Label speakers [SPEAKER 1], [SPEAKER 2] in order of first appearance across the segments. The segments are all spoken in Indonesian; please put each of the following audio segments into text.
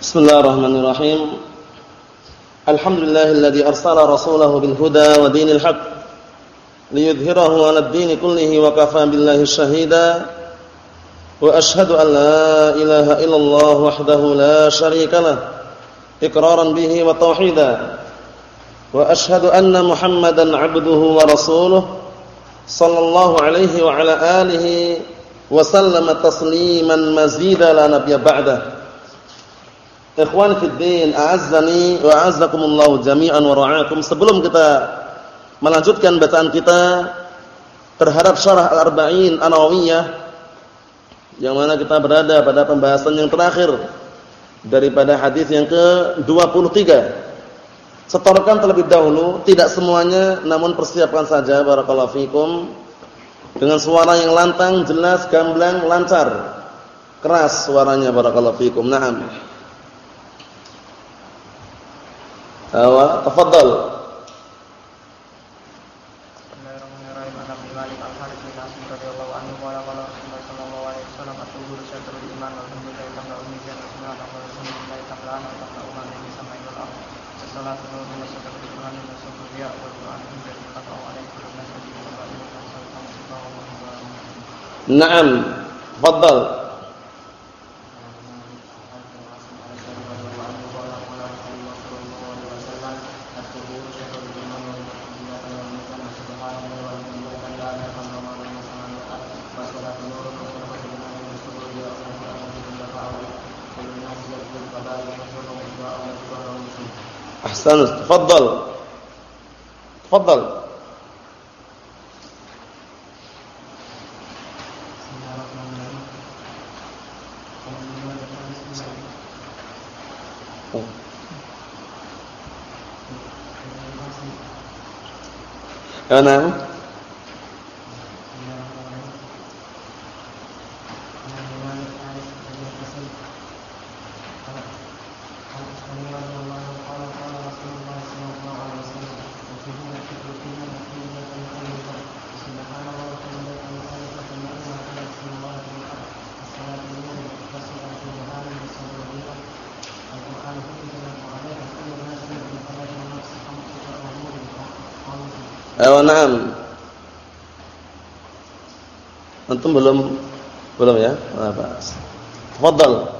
[SPEAKER 1] Bismillahirrahmanirrahim. Alhamdulillahilladzi arsala rasulahu bil huda wa dinil haqq liyudhhirahu 'alad dini kullihi wa kafaa billahi shahida. Wa ashhadu an la ilaha illallah wahdahu la syarika lah iqraran bihi wa tauhida. Wa ashhadu anna Muhammadan 'abduhu wa rasuluhu sallallahu alaihi wa ala alihi wa sallama tasliman mazida la nabiyya ba'dahu. Ikhwan fi din, a'azzani wa a'azzakumullahu jami'an wa ra'akum. Sebelum kita melanjutkan bacaan kita terhadap syarah Al-Arba'in An-Nawawiyah yang mana kita berada pada pembahasan yang terakhir daripada hadis yang ke-23. Setorkan terlebih dahulu, tidak semuanya namun persiapkan saja barakallahu fikum dengan suara yang lantang, jelas, gamblang, lancar. Keras suaranya barakallahu fikum. Naam. Awa, tafadhal. Naam. Tafadhal. أحسنت تفضل. تفضل. أنا Antum belum belum ya? Apa? Tafadhal.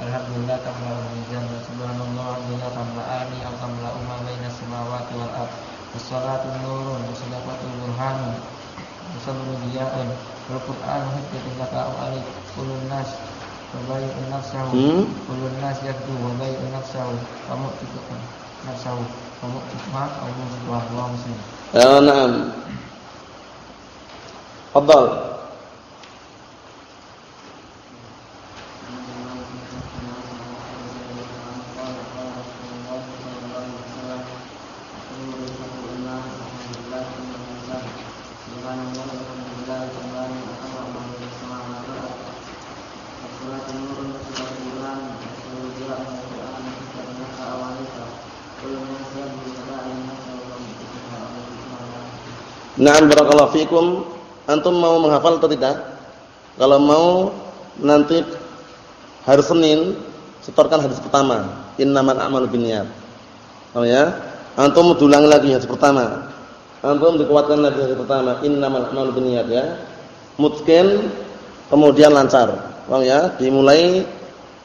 [SPEAKER 2] Alhamdulillah tamla al-mizan subhanallah alhamdulillah tamla ani aw tamla umma baina samawati wal ard wassalatu nurun wassalatu burhanun wasallu diya'in wal qur'an hujjatun laka aw alik kulun Wabayu nafsahu. Hmm? Kulun nas yakdu wabayu nafsahu. Kamu cukup nafsahu. Kamu cukup Allah subhanahu wa muslim
[SPEAKER 1] Ya na'am barakallahu fikum. Antum mau menghafal atau tidak? Kalau mau nanti hari Senin setorkan hadis pertama, innamal a'malu binniyat. Oh ya? Antum ulang lagi hadis pertama. Antum dikuatkan lagi hadis pertama, innamal a'malu binniyat ya. Mutqin kemudian lancar. Oh ya? Dimulai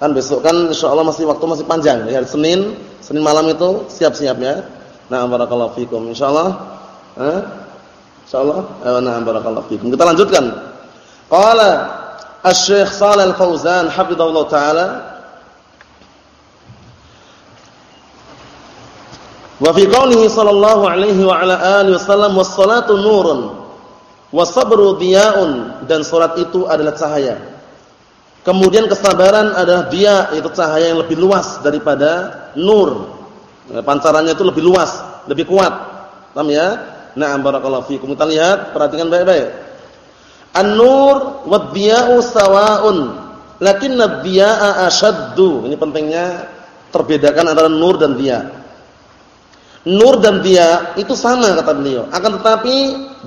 [SPEAKER 1] kan besok kan insyaallah masih waktu masih panjang ya hari Senin, Senin malam itu siap-siap ya. Nah, barakallahu fikum insyaallah. Eh? Insyaallah. Eh, nah, barakallahu fikum. Kita lanjutkan. Qala Asy-Syaikh Shalal Al-Fauzan hafizallahu taala Wa fi qoulihi sallallahu alaihi wa ala alihi wasallam was-salatu nurun was-sabru diya'un dan salat itu adalah cahaya. Kemudian kesabaran adalah dia itu cahaya yang lebih luas daripada nur. Pancarannya itu lebih luas, lebih kuat. Paham ya? Na'am barakallahu fikum. Kita lihat, perhatikan baik-baik. An-nur wad-diya'u sawa'un, lakinna ad-diya'a ashaddu. Ini pentingnya terbedakan antara nur dan diya. nur dan dia itu sama kata beliau. Akan tetapi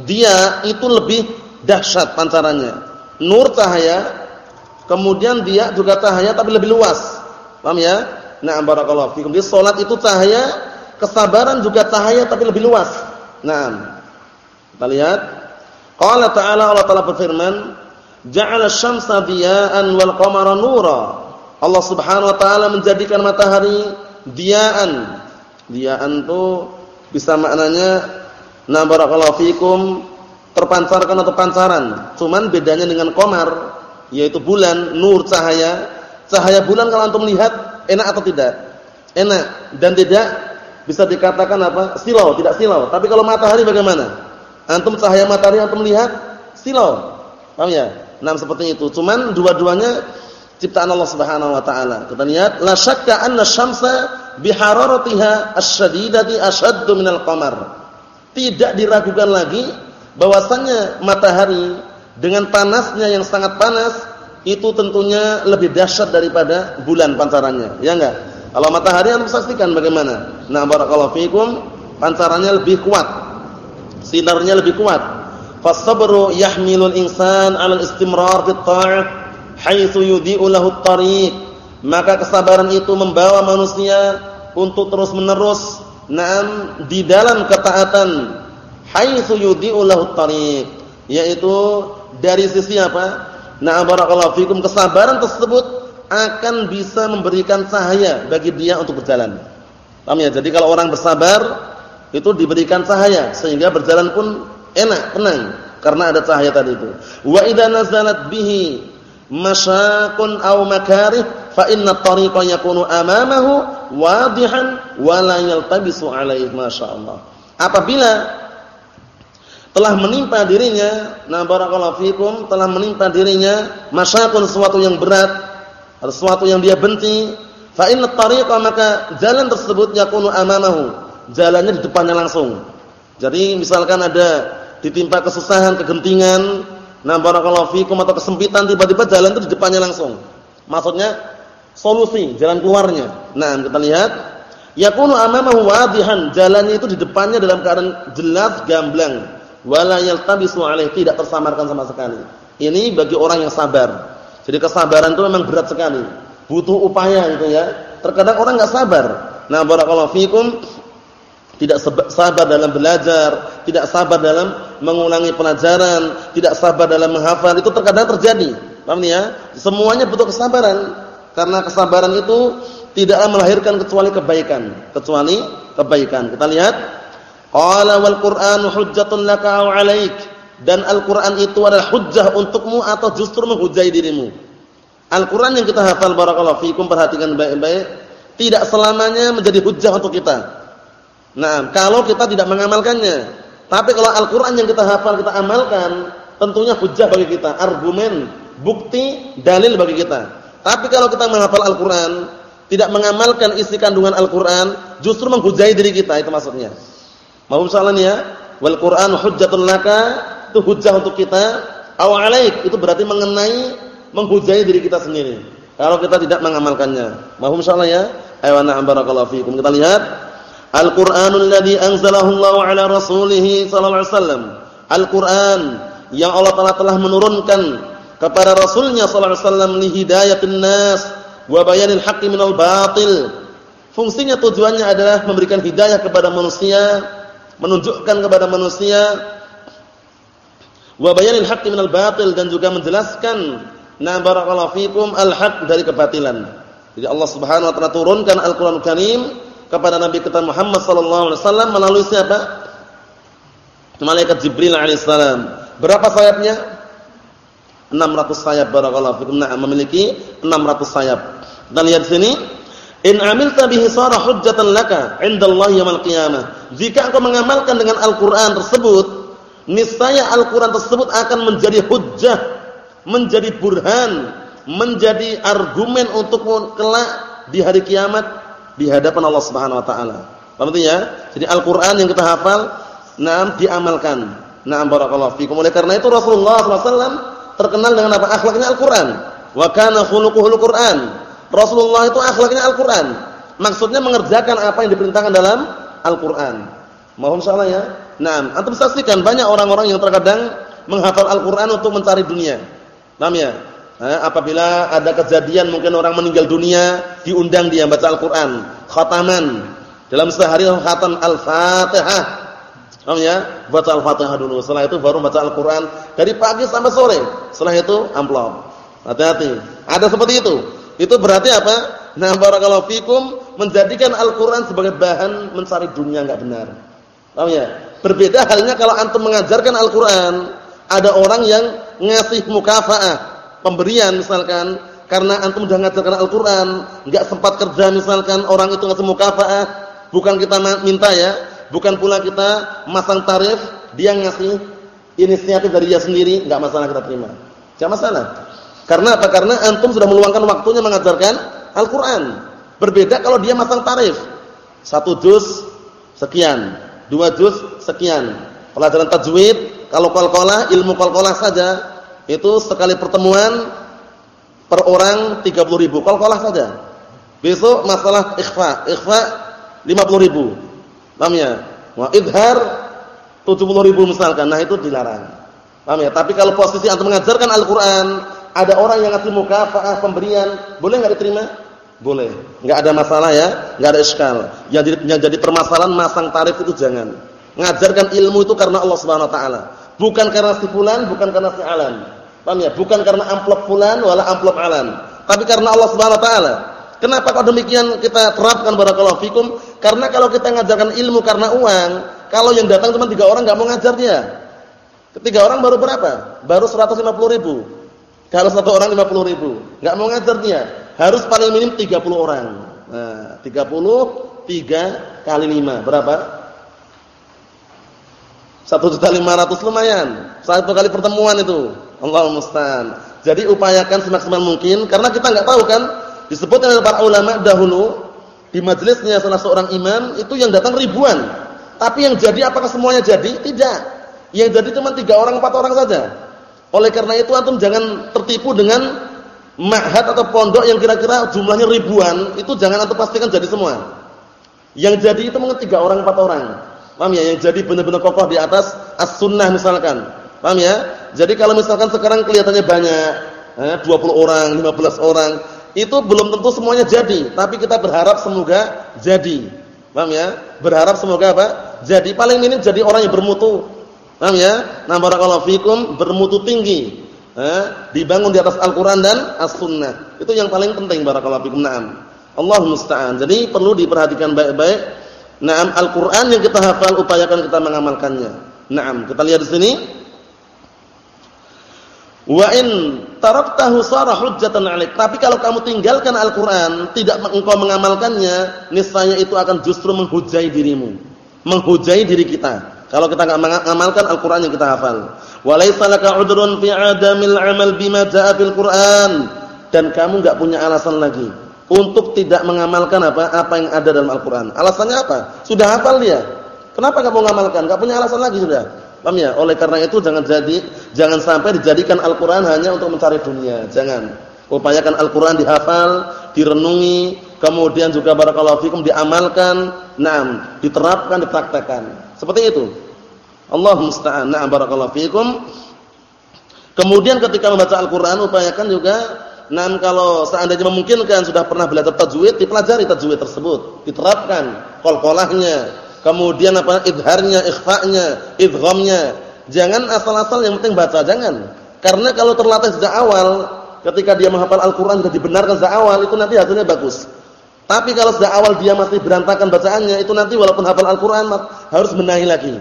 [SPEAKER 1] dia itu lebih dahsyat pancarannya. Nur cahaya, kemudian dia juga cahaya tapi lebih luas. Paham ya? Nah, barakallahu fikum. Di salat itu cahaya, kesabaran juga cahaya tapi lebih luas. Nah, kita lihat. Qala ta'ala Allah Ta'ala berfirman, "Ja'ala asy-syamsa diya'an wal qamara nura." Allah Subhanahu wa taala menjadikan matahari diaan Diaan itu bisa maknanya na barakallahu fikum terpancarkan atau pancaran. Cuman bedanya dengan komar yaitu bulan, nur cahaya. Cahaya bulan kalau antum lihat enak atau tidak? Enak dan tidak bisa dikatakan apa? Silau, tidak silau. Tapi kalau matahari bagaimana? Antum cahaya matahari antum lihat silau. Paham ya? Nah, seperti itu. Cuman dua-duanya ciptaan Allah Subhanahu wa taala. Kita lihat la syakka anna syamsa bihararatiha asyadidati asyaddu minal qamar. Tidak diragukan lagi bahwasannya matahari dengan panasnya yang sangat panas itu tentunya lebih dahsyat daripada bulan pancarannya. Ya enggak? Kalau matahari anda saksikan bagaimana? Nah, barakallahu fikum, pancarannya lebih kuat. Sinarnya lebih kuat. Fasabru yahmilul insan 'ala al-istimrar fit ta'ah haitsu yudhi'u lahu tariq maka kesabaran itu membawa manusia untuk terus-menerus na'am di dalam ketaatan haitsu yudhi'u lahu tariq yaitu dari sisi apa na'am barakallahu fikum kesabaran tersebut akan bisa memberikan cahaya bagi dia untuk berjalan. Paham ya? Jadi kalau orang bersabar itu diberikan cahaya sehingga berjalan pun enak tenang karena ada cahaya tadi itu. Wa idza nazalat bihi masyaqun aw makarih fa inna tariqa yakunu amamahu wadihan wa la yaltabisu alaihi masyaallah. Apabila telah menimpa dirinya, nah barakallahu fikum, telah menimpa dirinya masyaqun sesuatu yang berat, atau sesuatu yang dia benci, fa inna tariqa maka jalan tersebut yakunu amamahu, jalannya di depannya langsung. Jadi misalkan ada ditimpa kesusahan, kegentingan, Nah, barakallahu fikum atau kesempitan tiba-tiba jalan itu di depannya langsung. Maksudnya solusi, jalan keluarnya. Nah, kita lihat yakunu amamahu wadihan, jalannya itu di depannya dalam keadaan jelas gamblang. Wala yaltabisu alaih, tidak tersamarkan sama sekali. Ini bagi orang yang sabar. Jadi kesabaran itu memang berat sekali. Butuh upaya gitu ya. Terkadang orang enggak sabar. Nah, barakallahu fikum tidak sabar dalam belajar, tidak sabar dalam mengulangi pelajaran, tidak sabar dalam menghafal, itu terkadang terjadi. Paham ya? Semuanya butuh kesabaran. Karena kesabaran itu tidak melahirkan kecuali kebaikan, kecuali kebaikan. Kita lihat, qala wal Qur'anu hujjatun laka aw 'alaik. Dan Al-Qur'an itu adalah hujjah untukmu atau justru menghujai dirimu. Al-Qur'an yang kita hafal barakallahu fikum perhatikan baik-baik, tidak selamanya menjadi hujjah untuk kita Nah, kalau kita tidak mengamalkannya. Tapi kalau Al-Qur'an yang kita hafal, kita amalkan, tentunya hujah bagi kita, argumen, bukti, dalil bagi kita. Tapi kalau kita menghafal Al-Qur'an, tidak mengamalkan isi kandungan Al-Qur'an, justru menghujai diri kita, itu maksudnya. Mau misalnya ya, wal Qur'an hujjatul laka, itu hujah untuk kita, aw alaik, itu berarti mengenai menghujai diri kita sendiri. Kalau kita tidak mengamalkannya. Mau misalnya ya, ayo barakallahu fikum. Kita lihat Al-Qur'anul ladzi anzalahu Allah 'ala rasulih sallallahu alaihi wasallam. Al-Qur'an yang Allah Taala telah menurunkan kepada rasulnya sallallahu alaihi wasallam li hidayatin nas wa bayanil haqqi minal batil. Fungsinya tujuannya adalah memberikan hidayah kepada manusia, menunjukkan kepada manusia wa bayanil haqqi minal batil dan juga menjelaskan na barakallahu fikum al-haq dari kebatilan. Jadi Allah Subhanahu wa taala turunkan Al-Qur'an Karim kepada Nabi kita Muhammad sallallahu alaihi wasallam melalui siapa? Malaikat Jibril alaihissalam. Berapa sayapnya? 600 sayap barakallahu fikum. Nah, memiliki 600 sayap. Kita lihat sini, in amilta bihi sara hujjatan laka 'inda Allah yaumil qiyamah. Jika engkau mengamalkan dengan Al-Qur'an tersebut, niscaya Al-Qur'an tersebut akan menjadi hujjah, menjadi burhan, menjadi argumen untuk kelak di hari kiamat di hadapan Allah Subhanahu wa taala. Paham ya? Jadi Al-Qur'an yang kita hafal, nah diamalkan. Nah barakallahu fikum. Oleh karena itu Rasulullah SAW terkenal dengan apa? Akhlaknya Al-Qur'an. Wa kana Qur'an. Rasulullah itu akhlaknya Al-Qur'an. Maksudnya mengerjakan apa yang diperintahkan dalam Al-Qur'an. Mohon salah ya. Nah, antum saksikan banyak orang-orang yang terkadang menghafal Al-Qur'an untuk mencari dunia. Paham ya? Eh, apabila ada kejadian mungkin orang meninggal dunia, diundang dia baca Al-Qur'an, khataman. Dalam sehari khatam Al-Fatihah. Paham ya? Baca Al-Fatihah dulu. Setelah itu baru baca Al-Qur'an dari pagi sampai sore. Setelah itu amplop. Hati-hati. Ada seperti itu. Itu berarti apa? Nah, barakallahu fikum menjadikan Al-Qur'an sebagai bahan mencari dunia enggak benar. Paham ya? Berbeda halnya kalau antum mengajarkan Al-Qur'an, ada orang yang ngasih mukafaah pemberian misalkan karena antum sudah ngajarkan Al-Qur'an, enggak sempat kerja misalkan orang itu ngasih mukafaah, bukan kita minta ya, bukan pula kita masang tarif, dia ngasih inisiatif dari dia sendiri, enggak masalah kita terima. Enggak masalah. Karena apa? Karena antum sudah meluangkan waktunya mengajarkan Al-Qur'an. Berbeda kalau dia masang tarif. Satu juz sekian, dua juz sekian. Pelajaran tajwid, kalau qalqalah, ilmu qalqalah saja itu sekali pertemuan per orang 30 ribu. Kol-kolah saja. Besok masalah ikhfa. Ikhfa 50 ribu. Paham ya? Wa idhar 70 ribu misalkan. Nah itu dilarang. Paham ya? Tapi kalau posisi antum mengajarkan Al-Quran, ada orang yang ngasih mukafa'ah pemberian, boleh nggak diterima? Boleh. nggak ada masalah ya, nggak ada iskal. Yang jadi, yang jadi permasalahan masang tarif itu jangan. Ngajarkan ilmu itu karena Allah Subhanahu wa taala, bukan karena si fulan, bukan karena si alam. Paham ya? Bukan karena amplop fulan wala amplop alan, tapi karena Allah Subhanahu wa taala. Kenapa kok demikian kita terapkan barakallahu fikum? Karena kalau kita ngajarkan ilmu karena uang, kalau yang datang cuma tiga orang nggak mau ngajar dia. Ketiga orang baru berapa? Baru 150 ribu. Kalau satu orang 50 ribu, nggak mau ngajar dia. Harus paling minim 30 orang. Nah, 30 3 kali 5 berapa? Satu juta lima ratus lumayan. Satu kali pertemuan itu. Allah musta'an. Jadi upayakan semaksimal mungkin karena kita enggak tahu kan disebutkan oleh para ulama dahulu di majelisnya salah seorang imam itu yang datang ribuan. Tapi yang jadi apakah semuanya jadi? Tidak. Yang jadi cuma tiga orang empat orang saja. Oleh karena itu antum jangan tertipu dengan ma'had atau pondok yang kira-kira jumlahnya ribuan, itu jangan antum pastikan jadi semua. Yang jadi itu mungkin tiga orang empat orang. Paham ya? Yang jadi benar-benar kokoh di atas as-sunnah misalkan. Paham ya? Jadi kalau misalkan sekarang kelihatannya banyak, eh, 20 orang, 15 orang, itu belum tentu semuanya jadi, tapi kita berharap semoga jadi. Paham ya? Berharap semoga apa? Jadi paling minim jadi orang yang bermutu. Paham ya? Nah, barakallahu fikum bermutu tinggi. Dibangun di atas Al-Qur'an dan As-Sunnah. Itu yang paling penting barakallahu fikum. Naam. Allah musta'an. Jadi perlu diperhatikan baik-baik. Naam Al-Qur'an yang kita hafal upayakan kita mengamalkannya. Naam, kita lihat di sini Wa in taraktahu sara hujjatan 'alaik. Tapi kalau kamu tinggalkan Al-Qur'an, tidak engkau mengamalkannya, niscaya itu akan justru menghujai dirimu, menghujai diri kita. Kalau kita enggak mengamalkan Al-Qur'an yang kita hafal. Wa laisa laka 'udrun fi 'adamil 'amal bima ja'a fil Qur'an. Dan kamu enggak punya alasan lagi untuk tidak mengamalkan apa apa yang ada dalam Al-Qur'an. Alasannya apa? Sudah hafal dia. Kenapa enggak mau mengamalkan? Enggak punya alasan lagi sudah. Paham ya? Oleh karena itu jangan jadi jangan sampai dijadikan Al-Qur'an hanya untuk mencari dunia. Jangan. Upayakan Al-Qur'an dihafal, direnungi, kemudian juga barakallahu fikum diamalkan, naam, diterapkan, dipraktekkan. Seperti itu. Allah musta'an. Naam barakallahu fikum. Kemudian ketika membaca Al-Qur'an upayakan juga Naam kalau seandainya memungkinkan sudah pernah belajar tajwid, dipelajari tajwid tersebut, diterapkan qalqalahnya, kemudian apa idharnya, ikhfa'nya, idghamnya. Jangan asal-asal yang penting baca, jangan. Karena kalau terlatih sejak awal, ketika dia menghafal Al-Qur'an sudah dibenarkan sejak awal, itu nanti hasilnya bagus. Tapi kalau sejak awal dia masih berantakan bacaannya, itu nanti walaupun hafal Al-Qur'an harus benahi lagi.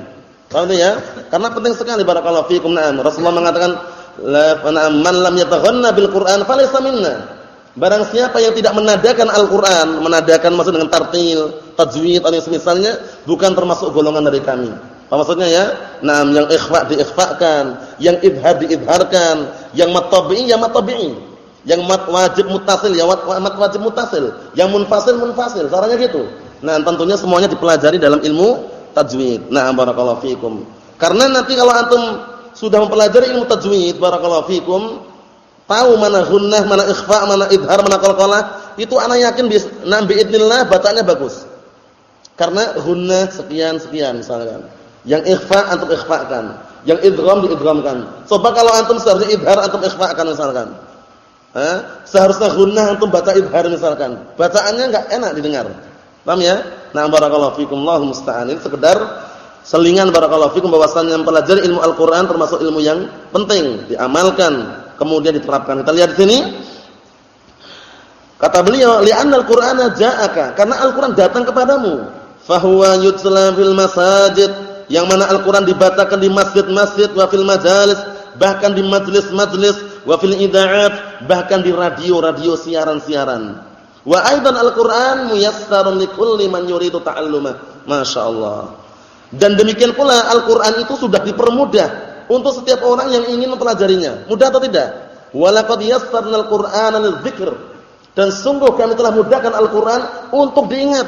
[SPEAKER 1] Paham ya? Karena penting sekali barakallahu fiikum. Na'am. Rasulullah mengatakan, "La man lam yataghanna bil Qur'an falaysa minna." Barang siapa yang tidak menadakan Al-Qur'an, menadakan maksud dengan tartil, tajwid atau semisalnya, bukan termasuk golongan dari kami. Apa maksudnya ya? Nah, yang ikhfa diikhfakan, yang idhar diidharkan, yang mat tabi'i ya mat tabi'i. Yang mat wajib mutasil ya mat wajib mutasil, yang munfasil munfasil. Caranya gitu. Nah, tentunya semuanya dipelajari dalam ilmu tajwid. Nah, barakallahu fikum. Karena nanti kalau antum sudah mempelajari ilmu tajwid, barakallahu fikum, tahu mana gunnah, mana ikhfa, mana idhar, mana qalqalah, itu anak yakin nah biidznillah bacanya bagus. Karena hunna sekian sekian misalkan. Yang ikhfa antum ikhfakan, yang idgham diidghamkan. Coba kalau antum seharusnya idhar antum ikhfakan misalkan. Eh? Seharusnya gunnah antum baca idhar misalkan. Bacaannya enggak enak didengar. Paham ya? Nah, barakallahu fikum Allahu musta'an. Ini sekedar selingan barakallahu fikum bahwasannya mempelajari ilmu Al-Qur'an termasuk ilmu yang penting, diamalkan, kemudian diterapkan. Kita lihat di sini. Kata beliau, "Li'anna al-Qur'ana ja'aka." Karena Al-Qur'an datang kepadamu. Fahuwa yutla fil masajid. Yang mana Al-Qur'an dibacakan di masjid-masjid wa fil majalis, bahkan di majlis-majlis wa fil ida'at bahkan di radio-radio siaran-siaran. Wa aidan Al-Qur'an muyassarun likulli man yuridu ta'alluma. Masyaallah. Dan demikian pula Al-Qur'an itu sudah dipermudah untuk setiap orang yang ingin mempelajarinya. Mudah atau tidak? Walaqad yassarnal Qur'ana lidzikr. Dan sungguh kami telah mudahkan Al-Qur'an untuk diingat.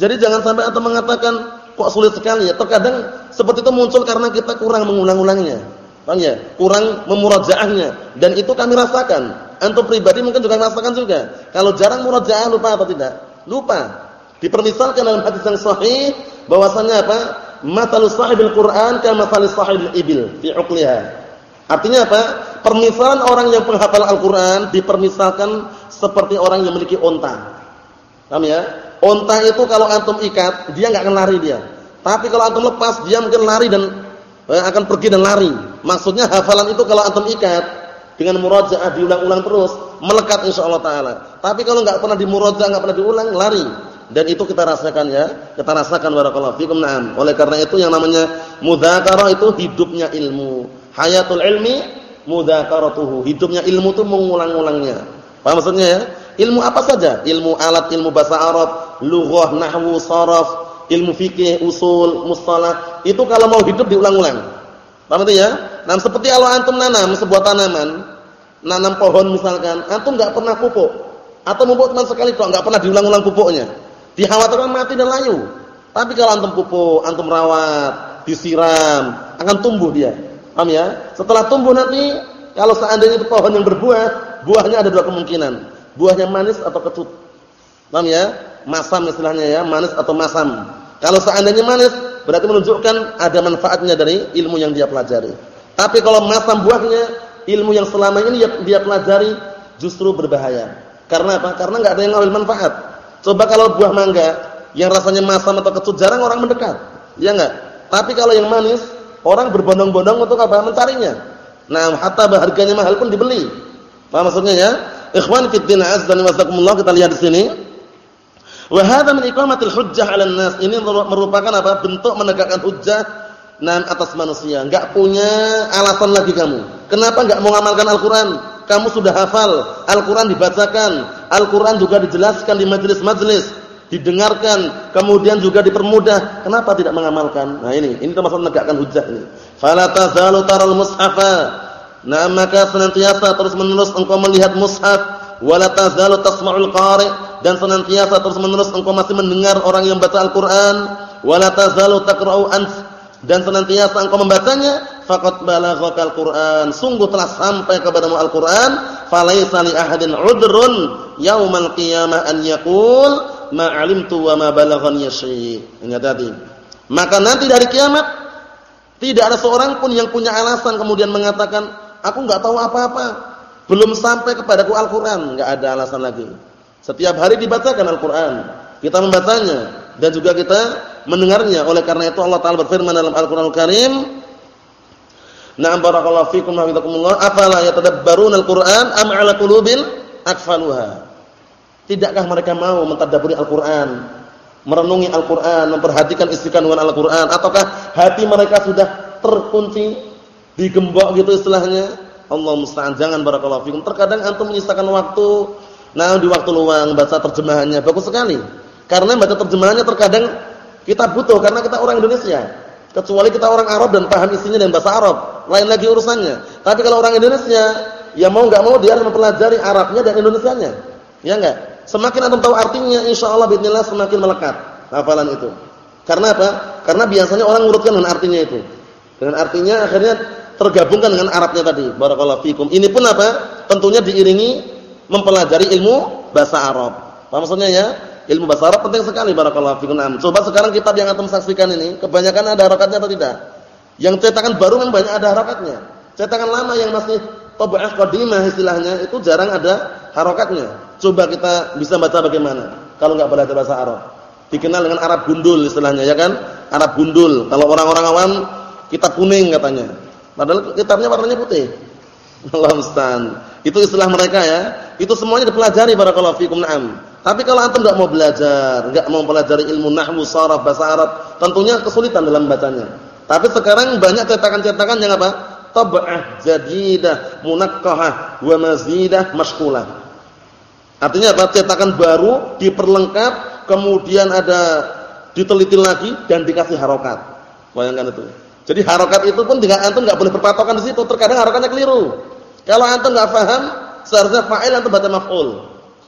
[SPEAKER 1] Jadi jangan sampai antum mengatakan kok sulit sekali ya. Terkadang seperti itu muncul karena kita kurang mengulang-ulangnya. Paham ya? Kurang memurajaahnya dan itu kami rasakan. Antum pribadi mungkin juga merasakan juga. Kalau jarang murajaah lupa atau tidak? Lupa. Dipermisalkan dalam hadis yang sahih bahwasannya apa? Mathalus sahibil Quran kama mathalis sahibil ibil fi uqliha. Artinya apa? Permisalan orang yang penghafal Al-Qur'an dipermisalkan seperti orang yang memiliki onta. Paham ya? Onta itu kalau antum ikat, dia enggak akan lari dia. Tapi kalau antum lepas, dia mungkin lari dan akan pergi dan lari. Maksudnya hafalan itu kalau antum ikat dengan murajaah diulang-ulang terus, melekat insyaallah taala. Tapi kalau enggak pernah dimurajaah, enggak pernah diulang, lari. Dan itu kita rasakan ya. Kita rasakan barakallahu fikum na'am. Oleh karena itu yang namanya mudzakarah itu hidupnya ilmu. Hayatul ilmi mudzakaratuhu. Hidupnya ilmu itu mengulang-ulangnya. Paham maksudnya ya? Ilmu apa saja? Ilmu alat, ilmu bahasa Arab, lughah, nahwu, sharaf, ilmu fikih, usul, mustalah, itu kalau mau hidup diulang-ulang. Paham itu ya? Nah, seperti kalau antum nanam sebuah tanaman, nanam pohon misalkan, antum enggak pernah pupuk atau pupuk cuma sekali kok, enggak pernah diulang-ulang pupuknya. Dikhawatirkan mati dan layu. Tapi kalau antum pupuk, antum rawat, disiram, akan tumbuh dia. Paham ya? Setelah tumbuh nanti kalau seandainya itu pohon yang berbuah, buahnya ada dua kemungkinan. Buahnya manis atau kecut. Paham ya? Masam istilahnya ya, manis atau masam. Kalau seandainya manis, berarti menunjukkan ada manfaatnya dari ilmu yang dia pelajari. Tapi kalau masam buahnya, ilmu yang selama ini dia, pelajari justru berbahaya. Karena apa? Karena enggak ada yang ngambil manfaat. Coba kalau buah mangga yang rasanya masam atau kecut jarang orang mendekat. Ya enggak? Tapi kalau yang manis, orang berbondong-bondong untuk apa? Mencarinya. Nah, hatta harganya mahal pun dibeli. Paham maksudnya ya? Ikhwan fillah azza wa jalla kita lihat di sini. Wa hadha min iqamatil hujjah 'alan nas. Ini merupakan apa? Bentuk menegakkan hujjah nan atas manusia. Enggak punya alasan lagi kamu. Kenapa enggak mau mengamalkan Al-Qur'an? Kamu sudah hafal, Al-Qur'an dibacakan, Al-Qur'an juga dijelaskan di majelis-majelis, didengarkan, kemudian juga dipermudah. Kenapa tidak mengamalkan? Nah ini, ini termasuk menegakkan hujjah ini. Fala tazalu taral mushafa. Nah maka senantiasa terus-menerus engkau melihat mushaf wala tazalu tasma'ul qari dan senantiasa terus-menerus engkau masih mendengar orang yang baca Al-Qur'an wala tazalu taqra'u dan senantiasa engkau membacanya faqad balaghakal Qur'an sungguh telah sampai kepadamu Al-Qur'an falaisa li ahadin udrun yaumal qiyamah an yaqul ma 'alimtu wa ma balaghani syai' ingat tadi. Maka nanti dari kiamat tidak ada seorang pun yang punya alasan kemudian mengatakan aku enggak tahu apa-apa. Belum sampai kepadaku Al-Qur'an, enggak ada alasan lagi. Setiap hari dibacakan Al-Qur'an, kita membacanya dan juga kita mendengarnya. Oleh karena itu Allah Taala berfirman dalam Al-Qur'anul Karim, "Na'am barakallahu fikum wa hafizakumullah, afala yatadabbaruna al-Qur'an am 'ala qulubin akfaluha?" Tidakkah mereka mau mentadabburi Al-Qur'an, merenungi Al-Qur'an, memperhatikan isi kandungan Al-Qur'an ataukah hati mereka sudah terkunci, digembok gitu istilahnya? Allah musta'an. Jangan barakallahu fikum. Terkadang antum menyisakan waktu nah di waktu luang baca terjemahannya bagus sekali. Karena baca terjemahannya terkadang kita butuh karena kita orang Indonesia. Kecuali kita orang Arab dan paham isinya dan bahasa Arab, lain lagi urusannya. Tapi kalau orang Indonesia, ya mau enggak mau dia harus mempelajari Arabnya dan Indonesianya. Ya enggak? Semakin antum tahu artinya, insyaallah bismillah semakin melekat hafalan itu. Karena apa? Karena biasanya orang ngurutkan dengan artinya itu. Dengan artinya akhirnya tergabungkan dengan Arabnya tadi. Barakallahu fikum. Ini pun apa? Tentunya diiringi mempelajari ilmu bahasa Arab. Apa maksudnya ya? Ilmu bahasa Arab penting sekali barakallahu fikum. Coba sekarang kitab yang antum saksikan ini, kebanyakan ada harokatnya atau tidak? Yang cetakan baru memang banyak ada harokatnya. Cetakan lama yang masih tab'ah qadimah istilahnya itu jarang ada harokatnya. Coba kita bisa baca bagaimana kalau enggak belajar bahasa Arab. Dikenal dengan Arab gundul istilahnya ya kan? Arab gundul. Kalau orang-orang awam kitab kuning katanya. Padahal kitabnya warnanya putih. Allah. Itu istilah mereka ya. Itu semuanya dipelajari barakallahu fikum na'am. Tapi kalau antum enggak mau belajar, enggak mau pelajari ilmu nahwu, sharaf, bahasa Arab, tentunya kesulitan dalam bacanya. Tapi sekarang banyak cetakan-cetakan yang apa? Tab'ah jadidah, munakkahah, wa mazidah, mashkulah. Artinya apa? Cetakan baru diperlengkap, kemudian ada diteliti lagi dan dikasih harokat. Bayangkan itu. Jadi harokat itu pun dengan antum enggak boleh berpatokan di situ. Terkadang harokatnya keliru. Kalau antum enggak paham, seharusnya fa'il antum baca maf'ul.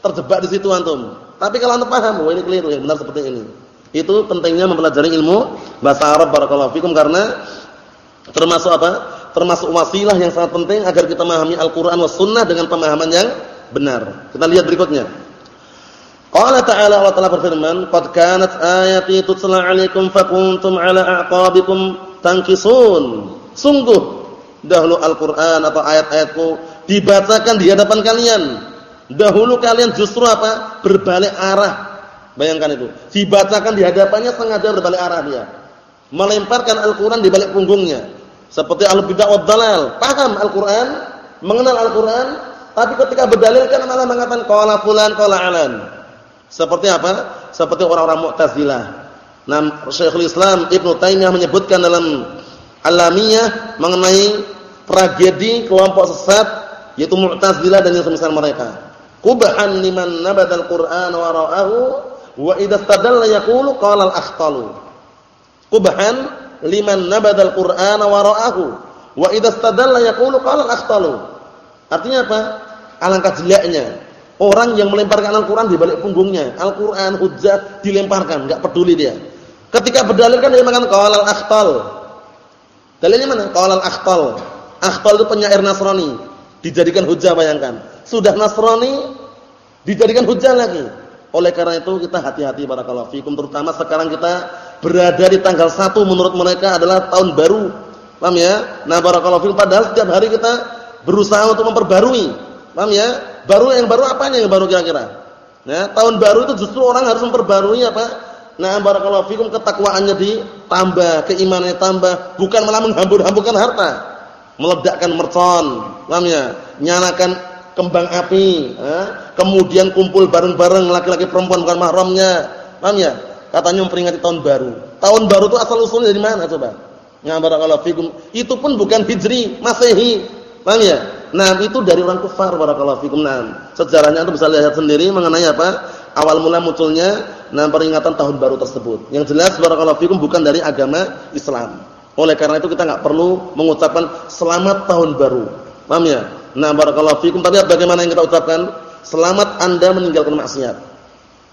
[SPEAKER 1] Terjebak di situ antum. Tapi kalau antum paham, oh ini keliru yang benar seperti ini. Itu pentingnya mempelajari ilmu bahasa Arab barakallahu fikum karena termasuk apa? Termasuk wasilah yang sangat penting agar kita memahami Al-Qur'an was sunnah dengan pemahaman yang benar. Kita lihat berikutnya. Allah Ta'ala Allah Ta'ala berfirman, "Qad kanat ayati tutla 'alaikum fakuntum 'ala a'qabikum tankisun." Sungguh dahulu Al-Qur'an atau ayat-ayatku dibacakan di hadapan kalian. Dahulu kalian justru apa? Berbalik arah. Bayangkan itu. Dibacakan di hadapannya sengaja berbalik arah dia. Melemparkan Al-Qur'an di balik punggungnya. Seperti al-bidah wad dalal. Paham Al-Qur'an, mengenal Al-Qur'an, tapi ketika berdalilkan malah mengatakan qala fulan qala alan. Seperti apa? Seperti orang-orang Mu'tazilah. Nah, Syekhul Islam Ibnu Taimiyah menyebutkan dalam Alamiyah mengenai tragedi kelompok sesat yaitu Mu'tazilah dan yang semisal mereka. Qubhan liman nabadal Qur'an wa ra'ahu wa idza istadalla yaqulu qala al-akhtalu. Qubhan liman nabadal Qur'an wa ra'ahu wa idza istadalla yaqulu qala al-akhtalu. Artinya apa? Alangkah jeleknya orang yang melemparkan Al-Qur'an di balik punggungnya. Al-Qur'an hujjah dilemparkan, enggak peduli dia. Ketika berdalilkan dia mengatakan qala al-akhtal. Dalilnya mana? Qala al-akhtal. Akhtal itu penyair Nasrani, dijadikan hujah bayangkan. Sudah Nasrani dijadikan hujah lagi. Oleh karena itu kita hati-hati barakallahu fikum terutama sekarang kita berada di tanggal 1 menurut mereka adalah tahun baru. Paham ya? Nah, barakallahu fikum padahal setiap hari kita berusaha untuk memperbarui. Paham ya? Baru yang baru apanya yang baru kira-kira? Nah, tahun baru itu justru orang harus memperbarui apa? Nah, barakallahu fikum ketakwaannya ditambah, keimanannya tambah, bukan malah menghambur-hamburkan harta. Meledakkan mercon, paham ya? Nyalakan kembang api, eh? kemudian kumpul bareng-bareng laki-laki perempuan bukan mahramnya. Paham ya? Katanya memperingati tahun baru. Tahun baru itu asal usulnya dari mana coba? Nah, barakallahu fikum. Itu pun bukan Hijri, Masehi. Paham ya? Nah, itu dari orang kafir barakallahu fikum. Nah, sejarahnya itu bisa lihat sendiri mengenai apa? Awal mula munculnya nah peringatan tahun baru tersebut. Yang jelas barakallahu fikum bukan dari agama Islam. Oleh karena itu kita enggak perlu mengucapkan selamat tahun baru. Paham ya? Nah, barakallahu fikum tapi bagaimana yang kita ucapkan? Selamat Anda meninggalkan maksiat.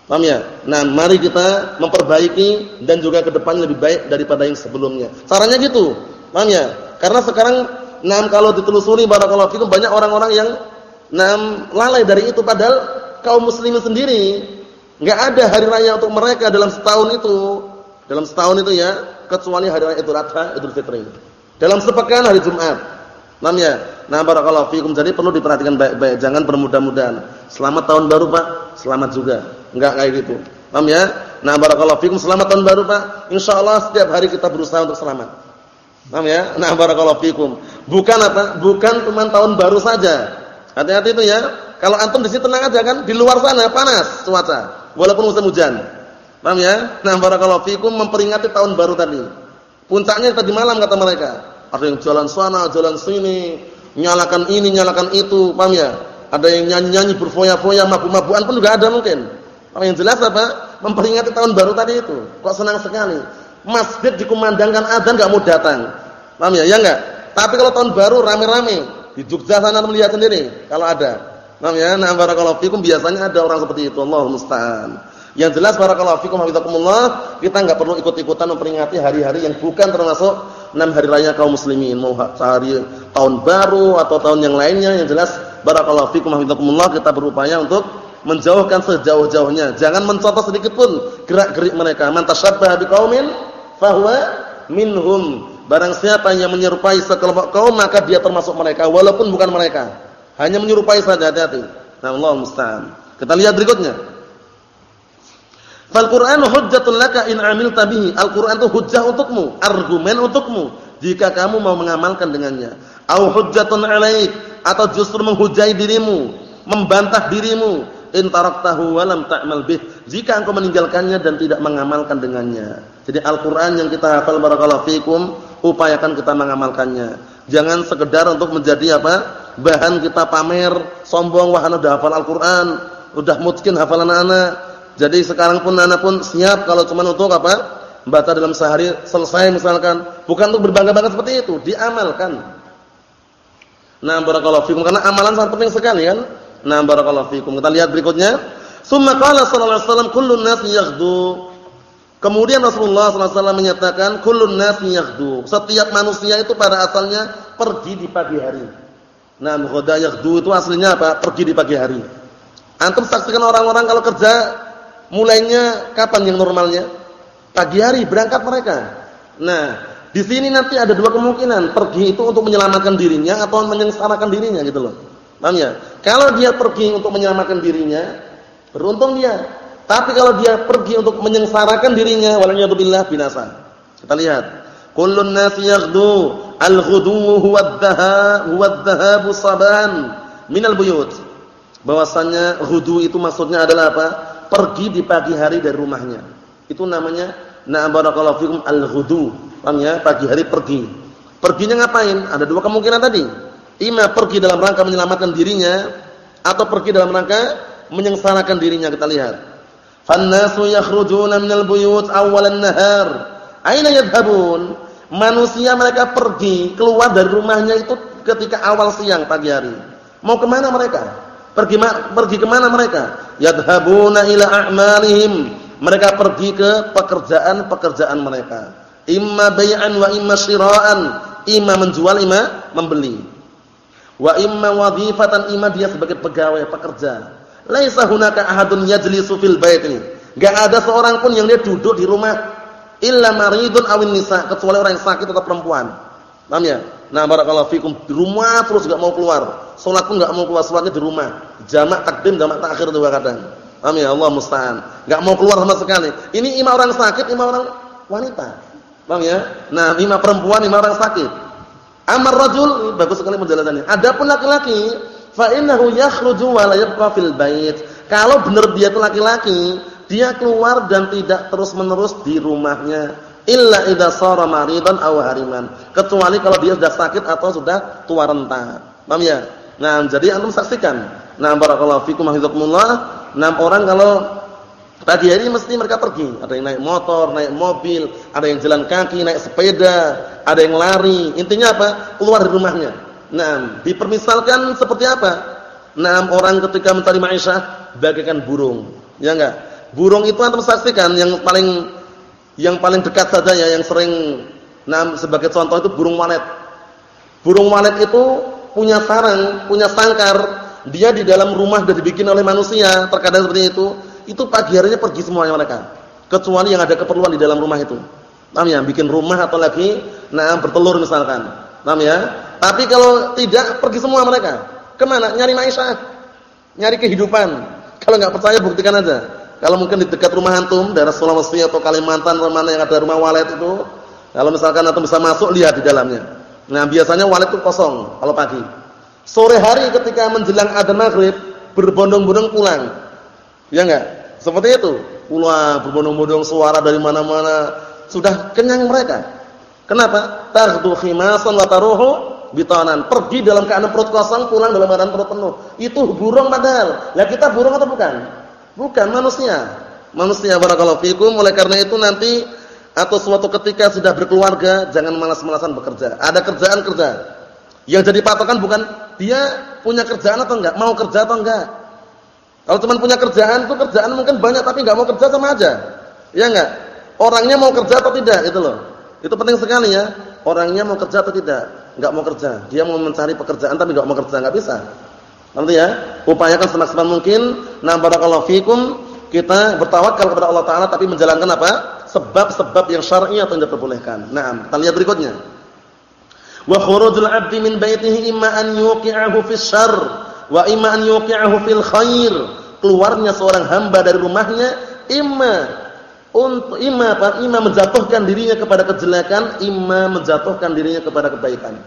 [SPEAKER 1] Paham ya? Nah, mari kita memperbaiki dan juga ke depan lebih baik daripada yang sebelumnya. Sarannya gitu. Paham ya? Karena sekarang nah kalau ditelusuri barakallahu fikum banyak orang-orang yang nah lalai dari itu padahal kaum muslimin sendiri Enggak ada hari raya untuk mereka dalam setahun itu. Dalam setahun itu ya, kecuali hari raya Idul Adha, Idul Fitri. Dalam sepekan hari Jumat. Namanya. Nah, barakallahu fikum. Jadi perlu diperhatikan baik-baik, jangan bermudah-mudahan. Selamat tahun baru, Pak. Selamat juga. Enggak kayak gitu. Paham ya? Nah, barakallahu fikum. Selamat tahun baru, Pak. Insyaallah setiap hari kita berusaha untuk selamat. Paham ya? Nah, barakallahu fikum. Bukan apa? Bukan cuma tahun baru saja. Hati-hati itu ya. Kalau antum di sini tenang aja kan, di luar sana panas cuaca walaupun musim hujan. Paham ya? Nah, barakallahu fikum memperingati tahun baru tadi. Puncaknya tadi malam kata mereka. Ada yang jalan sana, jalan sini, nyalakan ini, nyalakan itu, paham ya? Ada yang nyanyi-nyanyi berfoya-foya, mabuk-mabukan pun juga ada mungkin. Apa yang jelas apa? Memperingati tahun baru tadi itu. Kok senang sekali. Masjid dikumandangkan adzan enggak mau datang. Paham ya? Ya enggak? Tapi kalau tahun baru rame-rame di Jogja sana melihat sendiri kalau ada. Paham ya? Nah, barakallahu fikum biasanya ada orang seperti itu. Allahu musta'an. Yang jelas barakallahu fikum hafizakumullah, kita enggak perlu ikut-ikutan memperingati hari-hari yang bukan termasuk enam hari raya kaum muslimin, mau hari tahun baru atau tahun yang lainnya. Yang jelas barakallahu fikum hafizakumullah, kita berupaya untuk menjauhkan sejauh-jauhnya. Jangan mencontoh sedikit pun gerak-gerik mereka. Man tasyabbaha biqaumin fahuwa minhum. Barang siapa yang menyerupai sekelompok kaum maka dia termasuk mereka walaupun bukan mereka. Hanya menyerupai saja hati-hati. Nah, Allah musta'an. Kita lihat berikutnya. Fal Qur'anu hujjatun laka in 'amilta bihi. Al-Qur'an itu hujjah untukmu, argumen untukmu jika kamu mau mengamalkan dengannya. Au hujjatun 'alaik atau justru menghujai dirimu, membantah dirimu in taraktahu wa lam ta'mal bih. Jika engkau meninggalkannya dan tidak mengamalkan dengannya. Jadi Al-Qur'an yang kita hafal barakallahu fikum, upayakan kita mengamalkannya. Jangan sekedar untuk menjadi apa? bahan kita pamer, sombong wahana udah hafal Al-Qur'an, udah mungkin hafalan anak-anak jadi sekarang pun anak pun siap kalau cuma untuk apa? Baca dalam sehari selesai misalkan. Bukan untuk berbangga-bangga seperti itu, diamalkan. Nah, barakallahu fikum karena amalan sangat penting sekali kan? Nah, barakallahu fikum. Kita lihat berikutnya. Summa qala sallallahu alaihi wasallam kullun nas yaghdu. Kemudian Rasulullah wasallam menyatakan kullun nas yaghdu. Setiap manusia itu pada asalnya pergi di pagi hari. Nah, ghada yaghdu itu aslinya apa? Pergi di pagi hari. Antum saksikan orang-orang kalau kerja Mulainya kapan yang normalnya? Pagi hari berangkat mereka. Nah, di sini nanti ada dua kemungkinan, pergi itu untuk menyelamatkan dirinya atau menyengsarakan dirinya gitu loh. Paham ya? Kalau dia pergi untuk menyelamatkan dirinya, beruntung dia. Tapi kalau dia pergi untuk menyengsarakan dirinya, waliyadzubillah binasa. Kita lihat. Kullun nas yaghdu, al-ghudu huwa ad-dhahabu saban minal buyut. Bahwasanya ghudu itu maksudnya adalah apa? Pergi di pagi hari dari rumahnya. Itu namanya na barakallahu fikum al-ghudu. Paham ya? Pagi hari pergi. Perginya ngapain? Ada dua kemungkinan tadi. Ima pergi dalam rangka menyelamatkan dirinya atau pergi dalam rangka menyengsarakan dirinya. Kita lihat. Fannasu yakhrujuna minal buyut awalan nahar. Aina yadhhabun? Manusia mereka pergi keluar dari rumahnya itu ketika awal siang pagi hari. Mau ke mana mereka? Pergi pergi ke mana mereka? Yadhabuna ila a'malihim. Mereka pergi ke pekerjaan-pekerjaan mereka. Imma bay'an wa imma syira'an. Imma menjual, imma membeli. Wa imma wadhifatan, imma dia sebagai pegawai, pekerja. Laisa hunaka ahadun yajlisu fil bait ini. Enggak ada seorang pun yang dia duduk di rumah illa maridun awin nisa, kecuali orang yang sakit atau perempuan. Paham ya? Nah, barakallahu fikum di rumah terus enggak mau keluar. Salat pun enggak mau keluar, salatnya di rumah. Jamak takdim, jamak takhir itu kadang. Paham ya? Allah musta'an. Enggak mau keluar sama sekali. Ini imam orang sakit, imam orang wanita. Paham ya? Nah, imam perempuan, imam orang sakit. Amar rajul, bagus sekali penjelasannya. Adapun laki-laki, fa innahu yakhruju wa la bait. Kalau benar dia itu laki-laki, dia keluar dan tidak terus-menerus di rumahnya illa idza sara maridan aw hariman. Kecuali kalau dia sudah sakit atau sudah tua renta. Paham ya? Nah jadi antum saksikan. Nah barakallahu fikum hafizakumullah enam orang kalau pagi hari mesti mereka pergi. Ada yang naik motor naik mobil ada yang jalan kaki naik sepeda ada yang lari. Intinya apa? Keluar dari rumahnya. Nah dipermisalkan seperti apa? Enam orang ketika mencari maisha bagaikan burung. Ya enggak? Burung itu antum saksikan yang paling yang paling dekat saja ya yang sering nah sebagai contoh itu burung walet. Burung walet itu punya sarang, punya sangkar, dia di dalam rumah sudah dibikin oleh manusia, terkadang seperti itu. Itu pagi harinya pergi semuanya mereka. Kecuali yang ada keperluan di dalam rumah itu. Paham ya? Bikin rumah atau lagi nah bertelur misalkan. Paham ya? Tapi kalau tidak pergi semua mereka. Ke mana? Nyari maisha. Nyari kehidupan. Kalau nggak percaya buktikan aja. Kalau mungkin di dekat rumah antum, daerah Sulawesi atau Kalimantan mana yang ada rumah walet itu, kalau misalkan antum bisa masuk lihat di dalamnya. Nah, biasanya walet itu kosong kalau pagi. Sore hari ketika menjelang adzan maghrib, berbondong-bondong pulang. Ya enggak? Seperti itu. Pulang berbondong-bondong suara dari mana-mana, sudah kenyang mereka. Kenapa? Taghdu khimasan wa taruhu bitanan. Pergi dalam keadaan perut kosong, pulang dalam keadaan perut penuh. Itu burung padahal. Lah kita burung atau bukan? Bukan manusia. Manusia barakallahu fikum. Oleh karena itu nanti atau suatu ketika sudah berkeluarga jangan malas-malasan bekerja. Ada kerjaan kerja. Yang jadi patokan bukan dia punya kerjaan atau enggak, mau kerja atau enggak. Kalau cuma punya kerjaan itu kerjaan mungkin banyak tapi enggak mau kerja sama aja. Ya enggak? Orangnya mau kerja atau tidak itu loh. Itu penting sekali ya. Orangnya mau kerja atau tidak? Enggak mau kerja. Dia mau mencari pekerjaan tapi enggak mau kerja, enggak bisa. Nanti ya, upayakan semaksimal mungkin. Nah, barakallahu fikum, kita bertawakal kepada Allah taala tapi menjalankan apa? Sebab-sebab yang syar'i atau yang diperbolehkan. Nah, kita lihat berikutnya. Wa khurujul 'abdi min baitihi imma an yuqi'ahu fis syarr wa imma an yuqi'ahu fil khair. Keluarnya seorang hamba dari rumahnya imma untuk imma apa? Imma menjatuhkan dirinya kepada kejelekan, imma menjatuhkan dirinya kepada kebaikan.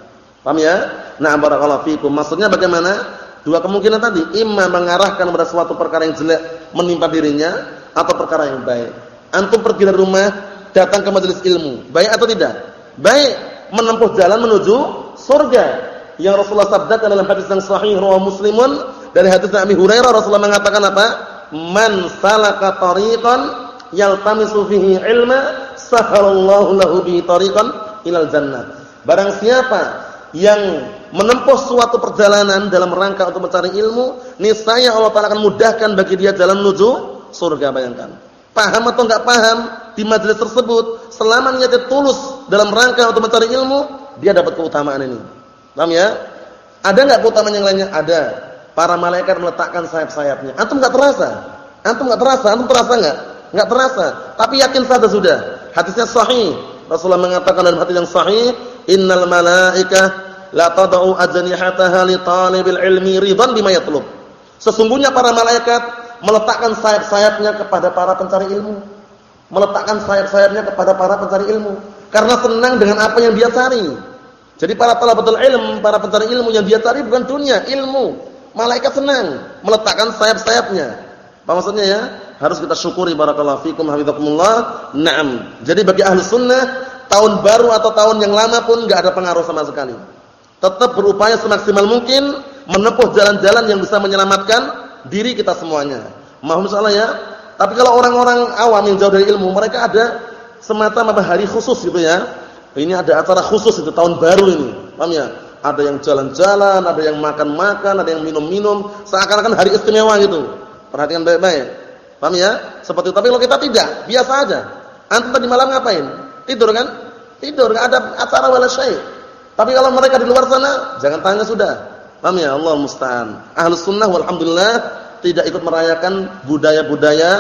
[SPEAKER 1] Paham ya? Nah, barakallahu fikum. Maksudnya bagaimana? Dua kemungkinan tadi, imma mengarahkan pada suatu perkara yang jelek menimpa dirinya atau perkara yang baik. Antum pergi dari rumah, datang ke majelis ilmu, baik atau tidak? Baik, menempuh jalan menuju surga. Yang Rasulullah sabdakan dalam hadis yang sahih riwayat Muslimun dari hadis Abi Hurairah Rasulullah mengatakan apa? Man salaka tariqan yaltamisu fihi ilma sahalallahu lahu bihi tariqan ilal jannah. Barang siapa yang menempuh suatu perjalanan dalam rangka untuk mencari ilmu, niscaya Allah Taala akan mudahkan bagi dia jalan menuju surga bayangkan. Paham atau enggak paham di majelis tersebut, selama niatnya tulus dalam rangka untuk mencari ilmu, dia dapat keutamaan ini. Paham ya? Ada enggak keutamaan yang lainnya? Ada. Para malaikat meletakkan sayap-sayapnya. Antum enggak terasa? Antum enggak terasa? Antum terasa enggak? Enggak terasa. Tapi yakin saja sudah. Hadisnya sahih. Rasulullah mengatakan dalam hadis yang sahih, "Innal malaikah la tad'u ajnihataha li talibil ilmi ridan bima yatlub. Sesungguhnya para malaikat meletakkan sayap-sayapnya kepada para pencari ilmu. Meletakkan sayap-sayapnya kepada para pencari ilmu karena senang dengan apa yang dia cari. Jadi para talabatul ilm, para pencari ilmu yang dia cari bukan dunia, ilmu. Malaikat senang meletakkan sayap-sayapnya. Apa maksudnya ya? Harus kita syukuri barakallahu fikum hafizakumullah. Naam. Jadi bagi ahli sunnah tahun baru atau tahun yang lama pun enggak ada pengaruh sama sekali tetap berupaya semaksimal mungkin menempuh jalan-jalan yang bisa menyelamatkan diri kita semuanya. Mohon salah ya. Tapi kalau orang-orang awam yang jauh dari ilmu, mereka ada semata mata hari khusus gitu ya. Ini ada acara khusus itu tahun baru ini. Paham ya? Ada yang jalan-jalan, ada yang makan-makan, ada yang minum-minum, seakan-akan hari istimewa gitu. Perhatikan baik-baik. Paham ya? Seperti itu. Tapi kalau kita tidak, biasa aja. Antum tadi malam ngapain? Tidur kan? Tidur, enggak ada acara wala syai'. Tapi kalau mereka di luar sana, jangan tanya sudah. Paham ya? Allah musta'an. Ahlus sunnah walhamdulillah tidak ikut merayakan budaya-budaya,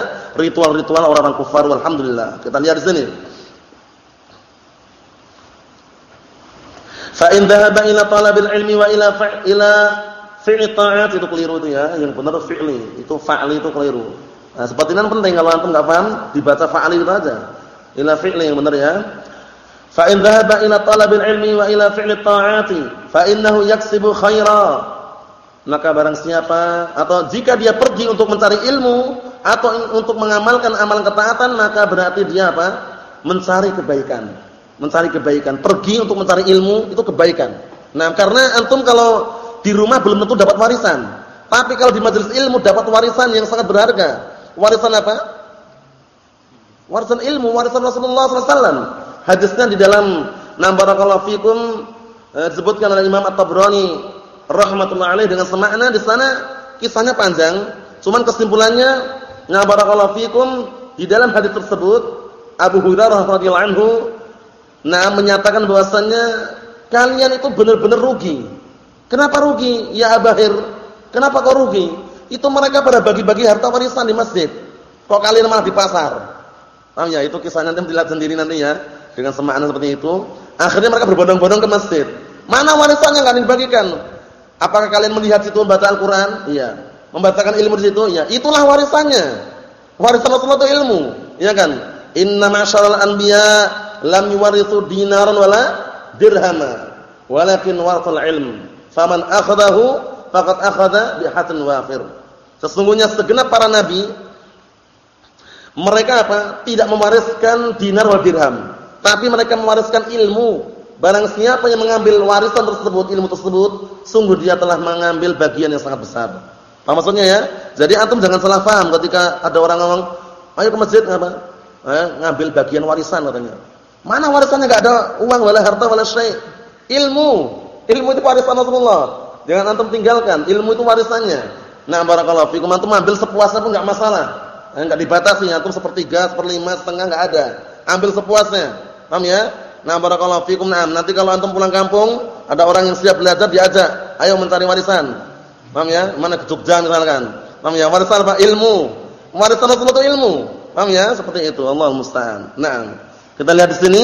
[SPEAKER 1] ritual-ritual orang-orang kufar walhamdulillah. Kita lihat di sini. Fa in dhahaba ila talabil ilmi wa ila ila fi'li ta'at itu keliru itu ya. Yang benar fi'li, itu fa'li itu keliru. Nah, seperti ini penting kalau antum enggak paham, dibaca fa'li itu aja. Ila fi'li yang benar ya. Fa in dhahaba ila talabil ilmi wa ila fi'li ta'ati fa innahu yaksibu khaira. Maka barang siapa atau jika dia pergi untuk mencari ilmu atau untuk mengamalkan amalan ketaatan maka berarti dia apa? mencari kebaikan. Mencari kebaikan, pergi untuk mencari ilmu itu kebaikan. Nah, karena antum kalau di rumah belum tentu dapat warisan. Tapi kalau di majelis ilmu dapat warisan yang sangat berharga. Warisan apa? Warisan ilmu, warisan Rasulullah sallallahu alaihi wasallam. Hadisnya di dalam Nambarakallahu fikum eh, disebutkan oleh Imam At-Tabrani rahimatullah alaih dengan semakna di sana kisahnya panjang, cuman kesimpulannya Nambarakallahu fikum di dalam hadis tersebut Abu Hurairah radhiyallahu anhu nah menyatakan bahwasannya kalian itu benar-benar rugi. Kenapa rugi? Ya Abahir, kenapa kau rugi? Itu mereka pada bagi-bagi harta warisan di masjid. Kok kalian malah di pasar? Paham ya? Itu kisahnya nanti dilihat sendiri nanti ya dengan semakna seperti itu. Akhirnya mereka berbondong-bondong ke masjid. Mana warisannya enggak dibagikan? Apakah kalian melihat situ membaca Al-Qur'an? Iya. Membacakan ilmu di situ? Iya. Itulah warisannya. Warisan Rasulullah itu ilmu, iya kan? Inna ma'syaral anbiya lam yuwarithu dinaran wala dirhama, walakin warathul ilm. Faman akhadahu faqad akhadha bihatin wafir. Sesungguhnya segenap para nabi mereka apa? Tidak mewariskan dinar wal dirham tapi mereka mewariskan ilmu. Barang siapa yang mengambil warisan tersebut, ilmu tersebut, sungguh dia telah mengambil bagian yang sangat besar. Apa maksudnya ya? Jadi antum jangan salah paham ketika ada orang ngomong, "Ayo ke masjid apa?" Eh, ngambil bagian warisan katanya. Mana warisannya enggak ada uang wala harta wala syai. Ilmu. Ilmu itu warisan Rasulullah. Jangan antum tinggalkan, ilmu itu warisannya. Nah, barakallahu fikum antum ambil sepuasnya pun enggak masalah. Enggak dibatasi, antum sepertiga, seperlima, setengah enggak ada. Ambil sepuasnya. Paham ya? Nah, barakallahu fikum. Nah, nanti kalau antum pulang kampung, ada orang yang siap belajar diajak, ayo mencari warisan. Paham ya? Mana ke Jogja misalkan. Paham ya? Warisan apa? Ilmu. Warisan Rasulullah itu ilmu. Paham ya? Seperti itu. Allah musta'an. Nah, kita lihat di sini.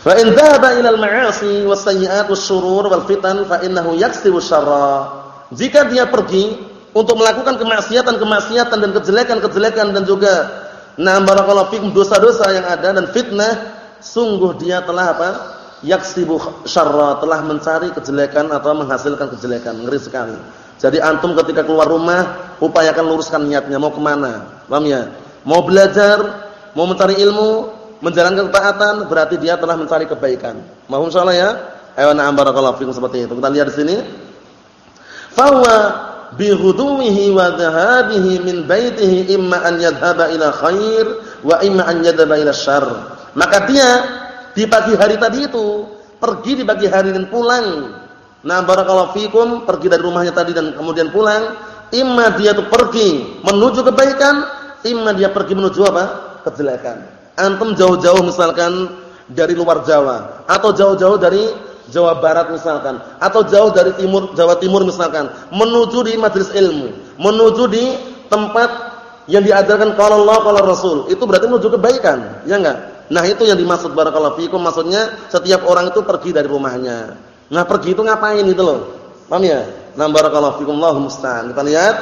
[SPEAKER 1] Fa in dhahaba ila al-ma'asi was-sayyi'at was-shurur wal-fitan fa innahu yaksibu syarra. Jika dia pergi untuk melakukan kemaksiatan-kemaksiatan dan kejelekan-kejelekan dan juga nah barakallahu fikum dosa-dosa yang ada dan fitnah, sungguh dia telah apa? yaksibu syarra, telah mencari kejelekan atau menghasilkan kejelekan. Ngeri sekali. Jadi antum ketika keluar rumah, upayakan luruskan niatnya mau ke mana. Paham ya? Mau belajar, mau mencari ilmu, menjalankan ketaatan, berarti dia telah mencari kebaikan. Mau insyaallah ya? Ayo na'am barakallahu fikum seperti itu. Kita lihat di sini. Min baitihi imma an yadhhaba ila khair wa imma an yadhhaba ila syarr. Maka dia di pagi hari tadi itu pergi di pagi hari dan pulang. Nah, barakallahu fikum pergi dari rumahnya tadi dan kemudian pulang, imma dia itu pergi menuju kebaikan, imma dia pergi menuju apa? kejelekan. Antum jauh-jauh misalkan dari luar Jawa atau jauh-jauh dari Jawa Barat misalkan atau jauh dari timur Jawa Timur misalkan menuju di majelis ilmu, menuju di tempat yang diajarkan kalau Allah kalau Rasul, itu berarti menuju kebaikan, ya enggak? Nah, itu yang dimaksud barakallahu fikum maksudnya setiap orang itu pergi dari rumahnya. Nah, pergi itu ngapain itu loh? Paham ya? Nah, barakallahu fikum Allahu musta'an. Kita lihat.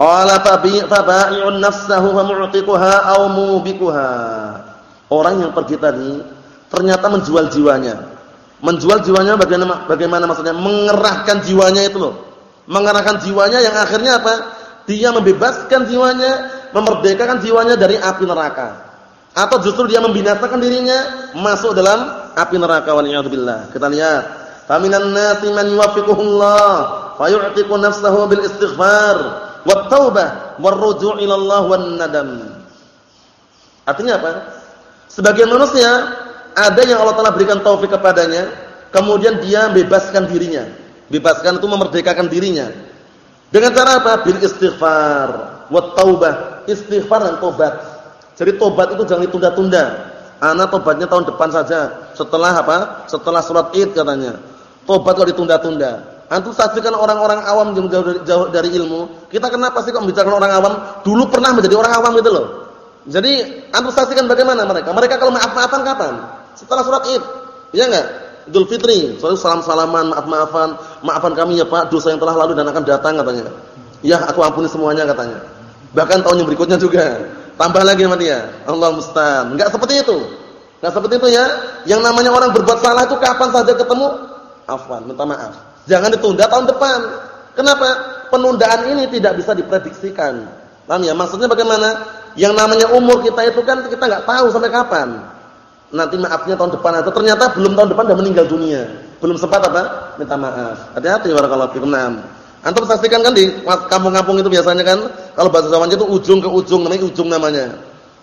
[SPEAKER 1] Qala fabi'un nafsahu wa mu'tiquha aw mubikuha. Orang yang pergi tadi ternyata menjual jiwanya. Menjual jiwanya bagaimana bagaimana maksudnya? Mengerahkan jiwanya itu loh. Mengerahkan jiwanya yang akhirnya apa? Dia membebaskan jiwanya, memerdekakan jiwanya dari api neraka atau justru dia membinasakan dirinya masuk dalam api neraka waliyadzubillah. Kita lihat, faminan nasi man yuwaffiquhullah fayu'tiqu nafsahu bil istighfar wat taubah war ruju' ila Allah wan nadam. Artinya apa? Sebagian manusia ada yang Allah Taala berikan taufik kepadanya, kemudian dia bebaskan dirinya. Bebaskan itu memerdekakan dirinya. Dengan cara apa? Bil istighfar wat taubah, istighfar dan tobat. Jadi tobat itu jangan ditunda-tunda. Anak tobatnya tahun depan saja. Setelah apa? Setelah surat Id katanya. Tobat kalau ditunda-tunda. Antum saksikan orang-orang awam yang jauh dari, jauh dari ilmu. Kita kenapa sih kok membicarakan orang awam? Dulu pernah menjadi orang awam gitu loh. Jadi antum saksikan bagaimana mereka? Mereka kalau maaf-maafan kapan? Setelah surat Id. Iya enggak? Idul Fitri. Selalu salam-salaman, maaf-maafan. Maafan kami ya Pak, dosa yang telah lalu dan akan datang katanya. Ya, aku ampuni semuanya katanya. Bahkan tahun yang berikutnya juga. Tambah lagi sama dia. Allah musta'an. Enggak seperti itu. Enggak seperti itu ya. Yang namanya orang berbuat salah itu kapan saja ketemu, afwan, minta maaf. Jangan ditunda tahun depan. Kenapa? Penundaan ini tidak bisa diprediksikan. Paham ya? Maksudnya bagaimana? Yang namanya umur kita itu kan kita enggak tahu sampai kapan. Nanti maafnya tahun depan atau ternyata belum tahun depan sudah meninggal dunia. Belum sempat apa? Minta maaf. Hati-hati barakallahu fikum. Antum saksikan kan di kampung-kampung itu biasanya kan kalau bahasa Jawanya itu ujung ke ujung namanya ujung namanya.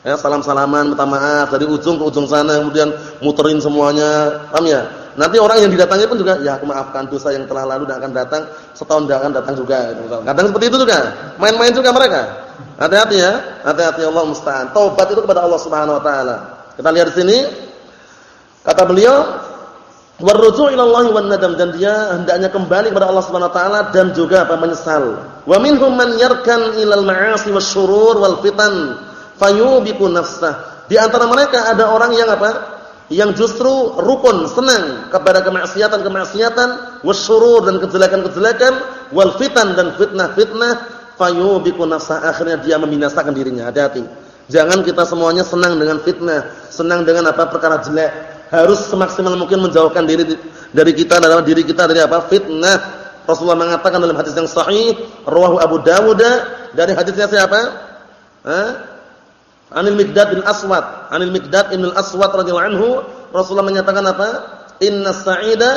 [SPEAKER 1] Ya, salam-salaman, minta maaf dari ujung ke ujung sana kemudian muterin semuanya. Paham ya? Nanti orang yang didatangi pun juga ya aku maafkan dosa yang telah lalu dan akan datang, setahun dan akan datang juga. Kadang seperti itu juga. Main-main juga mereka. Hati-hati ya. Hati-hati Allah musta'an. Taubat itu kepada Allah Subhanahu wa taala. Kita lihat di sini kata beliau Warruju' ila Allah wan nadam dan dia hendaknya kembali kepada Allah Subhanahu wa taala dan juga apa menyesal. Wa minhum man yarkan ilal ma'asi wasyurur wal fitan fayubiqu nafsah. Di antara mereka ada orang yang apa? Yang justru rukun, senang kepada kemaksiatan-kemaksiatan, wasyurur dan kejelekan-kejelekan, wal fitan dan fitnah-fitnah, fayubiqu nafsah. Akhirnya dia membinasakan dirinya. Hati-hati. Jangan kita semuanya senang dengan fitnah, senang dengan apa perkara jelek harus semaksimal mungkin menjauhkan diri dari kita dalam diri kita dari apa? fitnah. Rasulullah mengatakan dalam hadis yang sahih, rawahu Abu Dawud dari hadisnya siapa? Hah? Anil Miqdad bin Aswad, Anil Miqdad bin Aswad radhiyallahu anhu, Rasulullah menyatakan apa? Inna sa'ida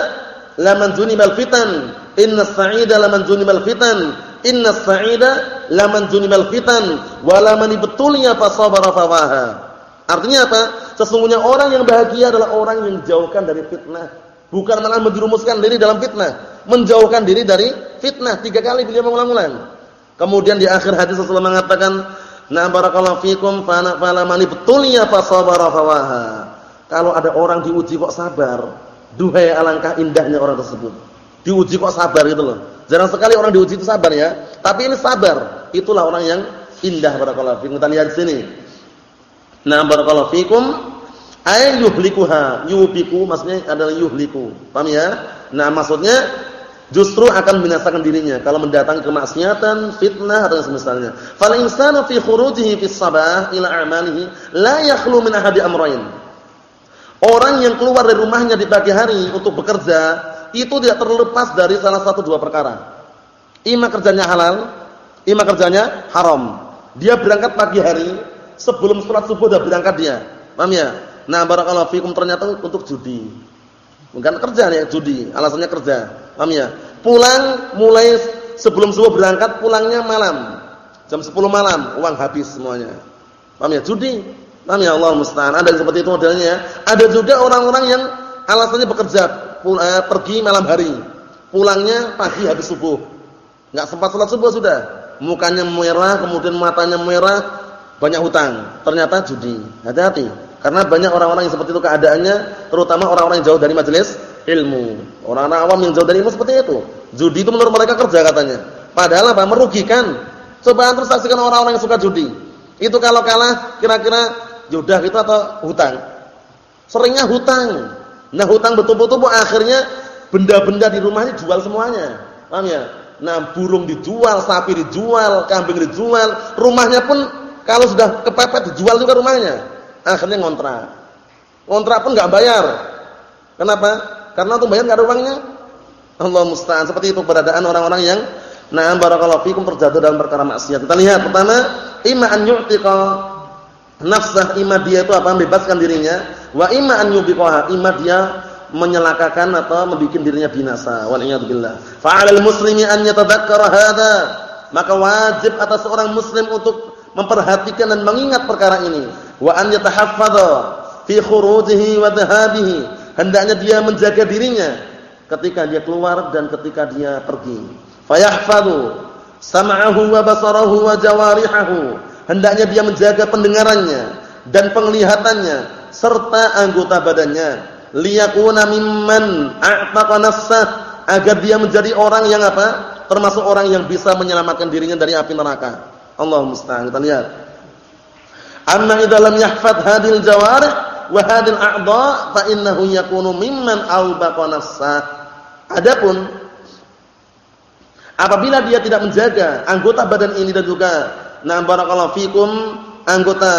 [SPEAKER 1] laman junibal fitan. Inna sa'ida laman junibal fitan. Inna sa'ida laman junibal fitan wa laman ibtuliya fa sabara fawaha. Artinya apa? Sesungguhnya orang yang bahagia adalah orang yang dijauhkan dari fitnah. Bukan malah menjerumuskan diri dalam fitnah. Menjauhkan diri dari fitnah. Tiga kali beliau mengulang-ulang. Kemudian di akhir hadis Rasulullah mengatakan, "Na barakallahu fikum fa fala man ibtuliya fa sabara fawaha." Kalau ada orang diuji kok sabar, Duhai alangkah indahnya orang tersebut. Diuji kok sabar gitu loh. Jarang sekali orang diuji itu sabar ya. Tapi ini sabar. Itulah orang yang indah barakallahu fikum. Kita lihat sini. Nah, barakallahu fikum ay yuhlikuha. Yubiku maksudnya adalah yuhliku. Paham ya? Nah, maksudnya justru akan membinasakan dirinya kalau mendatangi kemaksiatan, fitnah atau semisalnya. Fal insanu fi khurujihi fis sabah ila a'malihi la yakhlu min ahadi amrayn. Orang yang keluar dari rumahnya di pagi hari untuk bekerja, itu tidak terlepas dari salah satu dua perkara. Ima kerjanya halal, ima kerjanya haram. Dia berangkat pagi hari, sebelum sholat subuh sudah berangkat dia. Paham ya? Nah, barakallahu fikum ternyata untuk judi. Bukan kerja nih, judi. Alasannya kerja. Paham ya? Pulang mulai sebelum subuh berangkat, pulangnya malam. Jam 10 malam, uang habis semuanya. Paham ya? Judi. Paham ya Allah musta'an. Ada seperti itu modelnya ya. Ada juga orang-orang yang alasannya bekerja eh, pergi malam hari. Pulangnya pagi habis subuh. Enggak sempat salat subuh sudah. Mukanya merah, kemudian matanya merah, banyak hutang. Ternyata judi. Hati-hati. Karena banyak orang-orang yang seperti itu keadaannya, terutama orang-orang yang jauh dari majelis ilmu. Orang-orang awam yang jauh dari ilmu seperti itu. Judi itu menurut mereka kerja katanya. Padahal apa? Merugikan. Coba antum saksikan orang-orang yang suka judi. Itu kalau kalah kira-kira Yaudah itu atau hutang? Seringnya hutang. Nah hutang betul-betul akhirnya benda-benda di rumahnya jual semuanya. Paham ya? Nah burung dijual, sapi dijual, kambing dijual. Rumahnya pun kalau sudah kepepet dijual juga rumahnya. Akhirnya ngontrak. Ngontrak pun nggak bayar. Kenapa? Karena untuk bayar nggak ada uangnya. Allah musta'an. Seperti itu keberadaan orang-orang yang Nah, barakallahu fikum terjatuh dalam perkara maksiat. Kita lihat pertama, imma an yu'tiqa nafsah imma dia itu apa? Membebaskan dirinya. Wa imma an yubiqaha imma dia menyelakakan atau membuat dirinya binasa. Wal iyad billah. Fa 'alal muslimi an yatadhakkara hadza maka wajib atas seorang muslim untuk memperhatikan dan mengingat perkara ini. Wa an yatahaffadha fi khurujihi wa dhahabihi. Hendaknya dia menjaga dirinya ketika dia keluar dan ketika dia pergi. Fayahfadhu sam'ahu wa basarahu wa jawarihahu hendaknya dia menjaga pendengarannya dan penglihatannya serta anggota badannya. Liyakuna mimman a'taqa nafsah. Agar dia menjadi orang yang apa? Termasuk orang yang bisa menyelamatkan dirinya dari api neraka. Allah musta'an. Kita lihat. Amma idza lam yahfad hadil jawarih wa hadil a'dha fa innahu yakunu mimman awbaqa nafsah. Adapun apabila dia tidak menjaga anggota badan ini dan juga Nah, barakallahu fikum anggota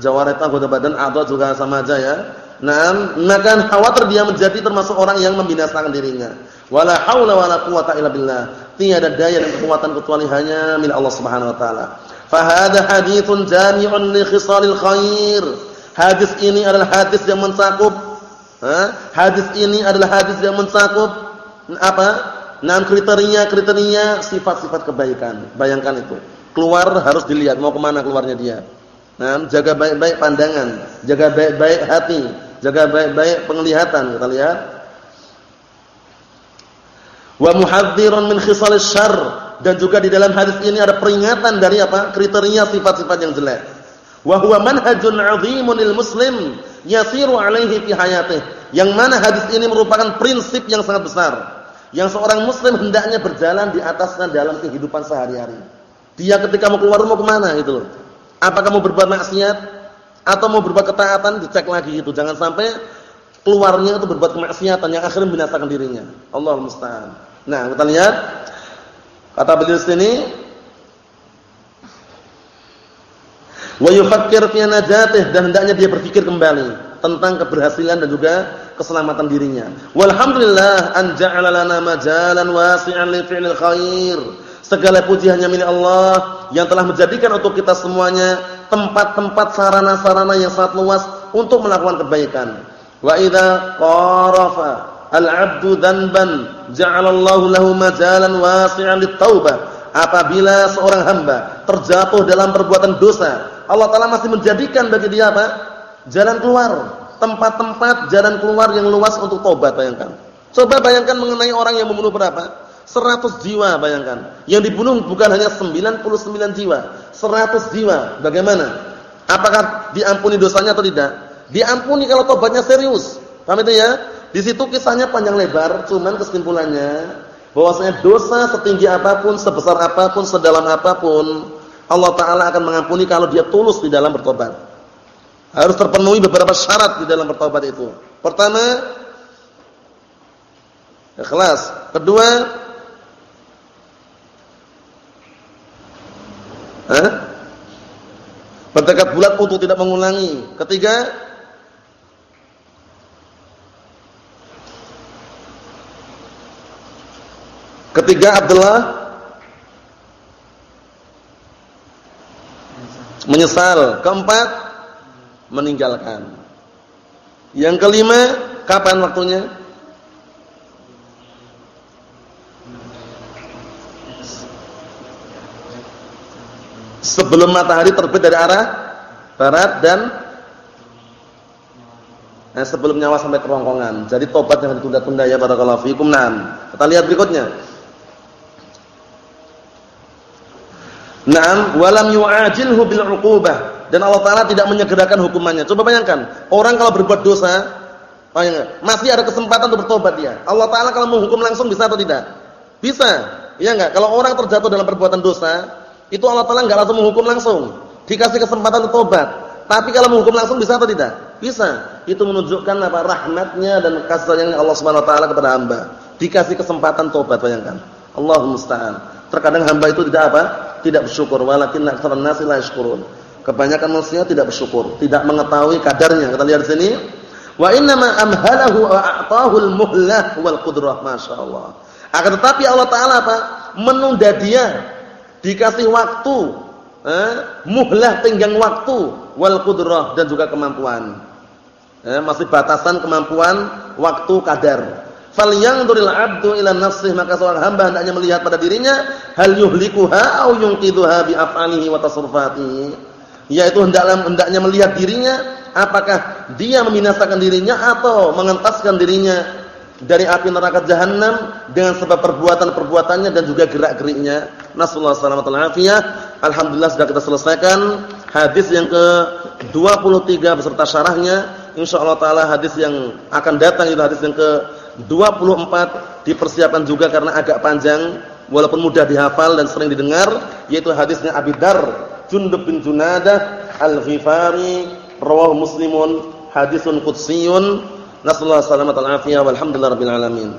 [SPEAKER 1] jawarat anggota badan atau juga sama aja ya. Nah, maka khawatir dia menjadi termasuk orang yang membinasakan dirinya. Wala haula wala quwata illa billah. Tiada daya dan kekuatan kecuali hanya milik Allah Subhanahu wa taala. Fa hadha haditsun jami'un li khisalil khair. Hadis ini adalah hadis yang mencakup ha? Hadis ini adalah hadis yang mencakup apa? Enam kriteria-kriteria sifat-sifat kebaikan. Bayangkan itu keluar harus dilihat mau ke mana keluarnya dia. Nah, jaga baik-baik pandangan, jaga baik-baik hati, jaga baik-baik penglihatan. Kita lihat. Wa muhadzirun min khisalis syarr dan juga di dalam hadis ini ada peringatan dari apa? kriteria sifat-sifat yang jelek. Wa huwa manhajun 'azimun lil muslim yasiru 'alaihi fi hayatihi. Yang mana hadis ini merupakan prinsip yang sangat besar yang seorang muslim hendaknya berjalan di atasnya dalam kehidupan sehari-hari. Dia ketika mau keluar mau ke mana gitu loh. Apakah mau berbuat maksiat atau mau berbuat ketaatan dicek lagi gitu. Jangan sampai keluarnya itu berbuat kemaksiatan yang akhirnya membinasakan dirinya. Allah musta'an. Nah, kita lihat kata beliau sini wa yufakkir fi najatih dan hendaknya dia berpikir kembali tentang keberhasilan dan juga keselamatan dirinya. Walhamdulillah an ja'ala majalan wasi'an li fi'lil khair Segala puji hanya milik Allah yang telah menjadikan untuk kita semuanya tempat-tempat sarana-sarana yang sangat luas untuk melakukan kebaikan. Wa idza qarafa al-'abdu dhanban ja'alallahu lahu majalan wasi'an lit-taubah. Apabila seorang hamba terjatuh dalam perbuatan dosa, Allah taala masih menjadikan bagi dia apa? Jalan keluar, tempat-tempat jalan keluar yang luas untuk tobat bayangkan. Coba bayangkan mengenai orang yang membunuh berapa? 100 jiwa bayangkan. Yang dibunuh bukan hanya 99 jiwa, 100 jiwa. Bagaimana? Apakah diampuni dosanya atau tidak? Diampuni kalau tobatnya serius. Paham itu ya? Di situ kisahnya panjang lebar, cuman kesimpulannya bahwasanya dosa setinggi apa pun, sebesar apa pun, sedalam apa pun, Allah taala akan mengampuni kalau dia tulus di dalam bertobat. Harus terpenuhi beberapa syarat di dalam bertobat itu. Pertama, ikhlas. Kedua, eh? bertekad bulat untuk tidak mengulangi. Ketiga, Ketiga Abdullah menyesal. Keempat meninggalkan. Yang kelima, kapan waktunya? Sebelum matahari terbit dari arah barat dan eh, sebelum nyawa sampai kerongkongan. Jadi tobat yang ditunda-tunda ya barakallahu fikum. Naam. Kita lihat berikutnya. Naam, walam yu'ajilhu bil 'uqubah. Dan Allah taala tidak menyegerakan hukumannya. Coba bayangkan, orang kalau berbuat dosa, masih ada kesempatan untuk bertobat dia. Allah taala kalau menghukum langsung bisa atau tidak? Bisa. Iya enggak? Kalau orang terjatuh dalam perbuatan dosa, itu Allah taala enggak langsung menghukum langsung. Dikasih kesempatan tobat. Tapi kalau menghukum langsung bisa atau tidak? Bisa. Itu menunjukkan apa? Rahmatnya dan kasih sayangnya Allah Subhanahu wa taala kepada hamba. Dikasih kesempatan tobat, bayangkan. Allahumma musta'an. Terkadang hamba itu tidak apa? Tidak bersyukur. Walakin aktsarun nasi la yashkurun. Kebanyakan manusia tidak bersyukur, tidak mengetahui kadarnya. Kita lihat sini. Wa inna ma amhalahu wa a'tahu al-muhlah wal qudrah, masyaallah. Akan tetapi Allah taala apa? Menunda dia dikasih waktu, eh, muhlah tenggang waktu wal qudrah dan juga kemampuan. Eh, masih batasan kemampuan waktu kadar. Falyanzuril 'abdu ila nafsihi maka seorang hamba hendaknya melihat pada dirinya hal yuhlikuha au yunqidhuha bi af'alihi wa tasarrufatihi yaitu hendaknya hendaknya melihat dirinya apakah dia membinasakan dirinya atau mengentaskan dirinya dari api neraka jahanam dengan sebab perbuatan-perbuatannya dan juga gerak-geriknya. Nasallahu alaihi Alhamdulillah sudah kita selesaikan. Hadis yang ke-23 beserta syarahnya. Insyaallah taala hadis yang akan datang itu hadis yang ke 24 dipersiapkan juga karena agak panjang walaupun mudah dihafal dan sering didengar yaitu hadisnya Abi Dar Jundub bin Junadah Al-Ghifari. Rawahu Muslimun. Hadisun qudsiyun nasallahu alaihi wasallam walhamdulillahirabbil alamin